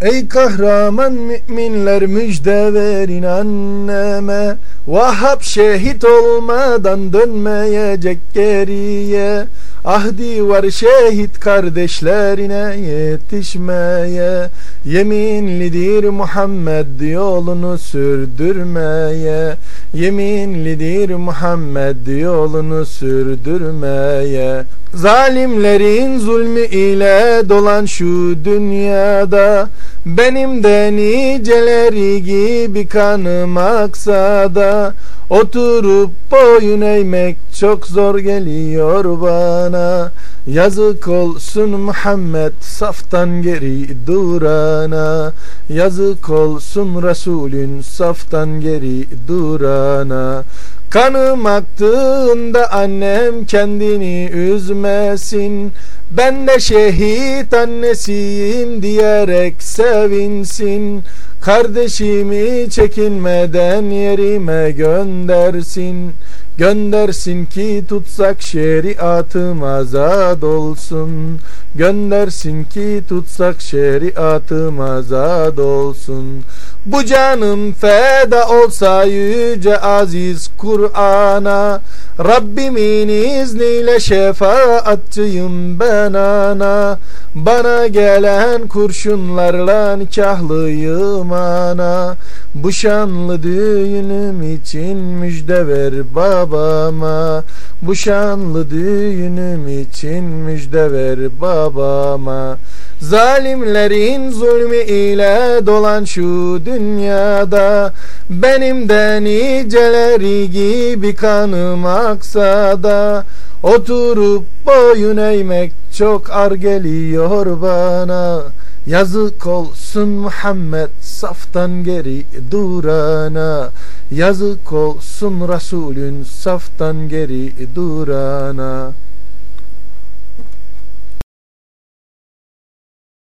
Ey kahraman müminler müjde verin anneme Vahhab şehit olmadan dönmeyecek geriye. Ahdi var şehit kardeşlerine yetişmeye. Yeminlidir Muhammed yolunu sürdürmeye. Yeminlidir Muhammed yolunu sürdürmeye. Zalimlerin zulmü ile dolan şu dünyada Benim de niceleri gibi kanım Oturup boyun eğmek çok zor geliyor bana. Yazık olsun Muhammed saftan geri durana. Yazık olsun Resulün saftan geri durana Kanım aktığında annem kendini üzmesin. Ben de şehit annesiyim diyerek sevinsin. Kardeşimi çekinmeden yerime göndersin. Göndersin ki tutsak şeriatım azad olsun. Göndersin ki tutsak şeriatım azad olsun Bu canım feda olsa yüce aziz Kur'an'a Rabbimin izniyle şefaatçıyım ben ana. Bana gelen kurşunlarla nikahlıyım ana. Bu şanlı düğünüm için müjde ver babama. Bu şanlı düğünüm için müjde ver babama Zalimlerin zulmü ile dolan şu dünyada Benim de niceleri gibi kanım aksada Oturup boyun eğmek çok ar geliyor bana. Yazık olsun Muhammed saftan geri durana. Yazık olsun Resulün saftan geri durana